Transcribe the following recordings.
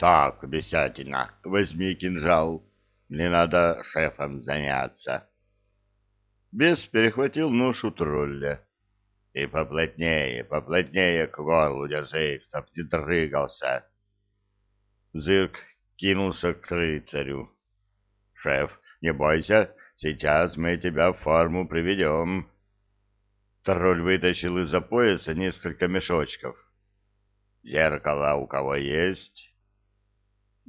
Так, бесятина, возьми кинжал. Мне надо шефом заняться. Бес перехватил нож у тролля. И поплотнее, поплотнее к горлу держи, чтоб не дрыгался. Зырк кинулся к рыцарю. — Шеф, не бойся, сейчас мы тебя в форму приведем. Тролль вытащил из-за пояса несколько мешочков. — Зеркало у кого есть? —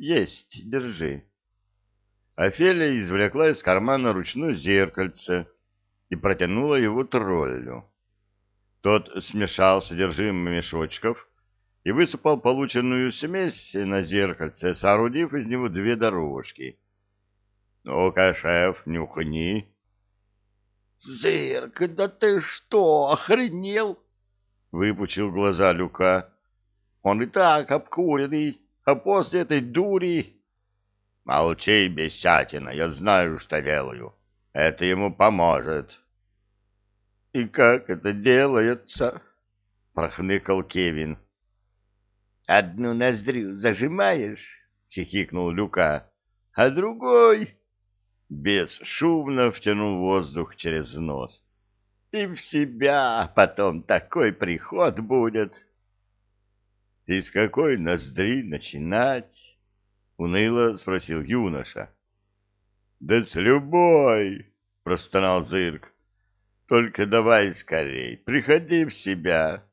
Есть, держи. Офелия извлекла из кармана ручное зеркальце и протянула его троллю. Тот смешал содержимое мешочков и высыпал полученную смесь на зеркальце, соорудив из него две дорожки. — Ну-ка, шеф, нюхни. — Зырк, да ты что, охренел? — выпучил глаза Люка. — Он и так обкуренный, а после этой дури... — Молчи, бесятина, я знаю, что делаю. Это ему поможет. — И как это делается? — прохныкал Кевин. — Одну ноздрю зажимаешь, — хихикнул Люка, — а другой... Бес шумно втянул воздух через нос. — И в себя потом такой приход будет. — Из какой ноздри начинать? — уныло спросил юноша. — Да с любой, — простонал Зырк. — Только давай скорей, приходи в себя.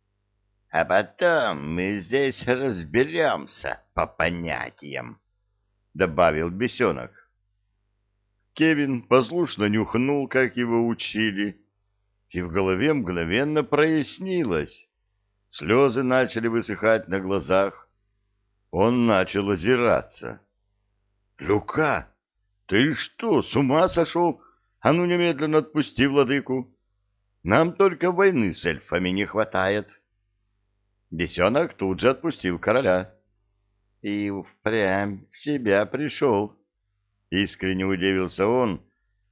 — А потом мы здесь разберемся по понятиям, — добавил бесенок. Кевин послушно нюхнул, как его учили, и в голове мгновенно прояснилось. Слезы начали высыхать на глазах. Он начал озираться. — Люка, ты что, с ума сошел? А ну немедленно отпусти владыку. Нам только войны с эльфами не хватает. Бесенок тут же отпустил короля. И впрямь в себя пришел. Искренне удивился он,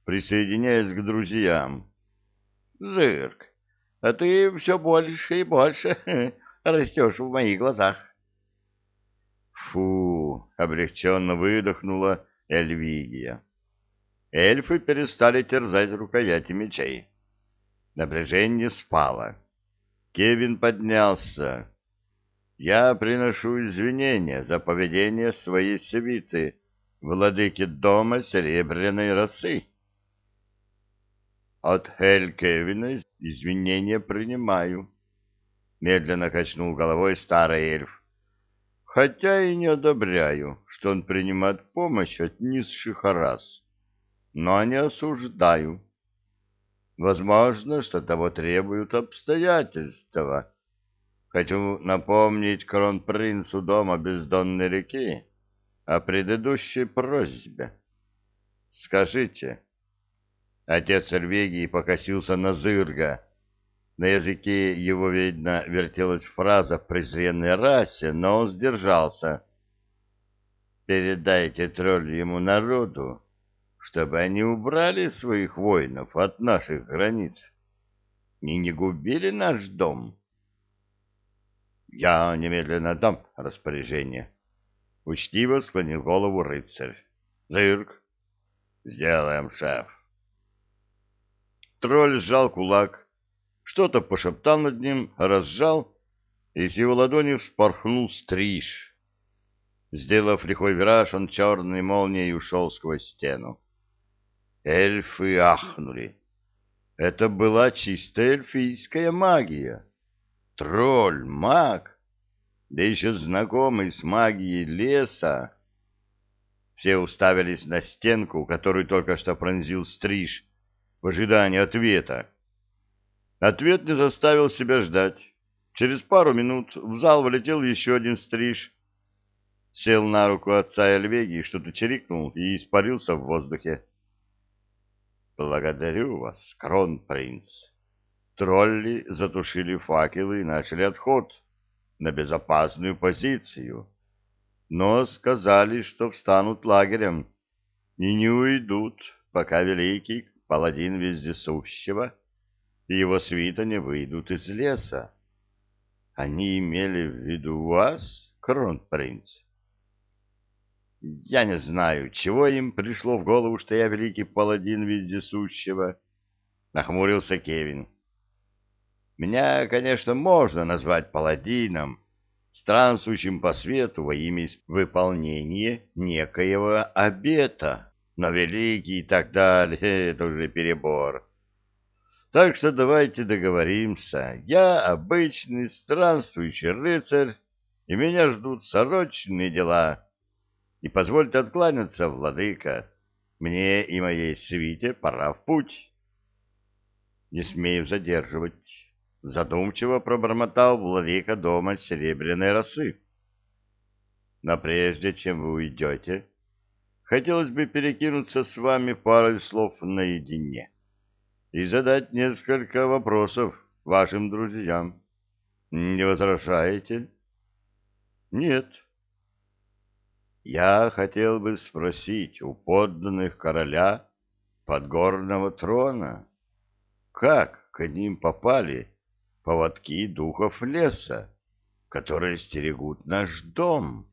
присоединяясь к друзьям. — Зырк, а ты все больше и больше растешь в моих глазах. Фу! облегченно выдохнула Эльвигия. Эльфы перестали терзать рукояти мечей. Напряжение спало. Кевин поднялся. Я приношу извинения за поведение своей свиты, владыки дома Серебряной росы. От Хель Кевина извинения принимаю. Медленно качнул головой старый эльф хотя и не одобряю, что он принимает помощь от низших рас, но не осуждаю. Возможно, что того требуют обстоятельства. Хочу напомнить кронпринцу дома бездонной реки о предыдущей просьбе. Скажите, отец Эрвегии покосился на Зырга, на языке его, видно, вертелась фраза в презренной расе, но он сдержался. «Передайте тролльему народу, чтобы они убрали своих воинов от наших границ и не губили наш дом». «Я немедленно дам распоряжение», — учтиво склонил голову рыцарь. «Зырк». «Сделаем, шеф». Тролль сжал кулак, что-то пошептал над ним, разжал, и с его ладони вспорхнул стриж. Сделав лихой вираж, он черной молнией ушел сквозь стену. Эльфы ахнули. Это была чистая эльфийская магия. Тролль, маг, да еще знакомый с магией леса. Все уставились на стенку, которую только что пронзил стриж, в ожидании ответа. Ответ не заставил себя ждать. Через пару минут в зал влетел еще один стриж. Сел на руку отца Эльвеги, что-то чирикнул и испарился в воздухе. «Благодарю вас, кронпринц». Тролли затушили факелы и начали отход на безопасную позицию. Но сказали, что встанут лагерем и не уйдут, пока великий паладин вездесущего и его свита не выйдут из леса. Они имели в виду вас, кронпринц? Я не знаю, чего им пришло в голову, что я великий паладин вездесущего, — нахмурился Кевин. Меня, конечно, можно назвать паладином, странствующим по свету во имя выполнения некоего обета, но великий и так далее — это уже перебор. Так что давайте договоримся. Я обычный странствующий рыцарь, и меня ждут срочные дела. И позвольте откланяться, владыка. Мне и моей свите пора в путь. Не смею задерживать. Задумчиво пробормотал владыка дома серебряной росы. Но прежде чем вы уйдете, хотелось бы перекинуться с вами парой слов наедине и задать несколько вопросов вашим друзьям. Не возражаете? Нет. Я хотел бы спросить у подданных короля подгорного трона, как к ним попали поводки духов леса, которые стерегут наш дом?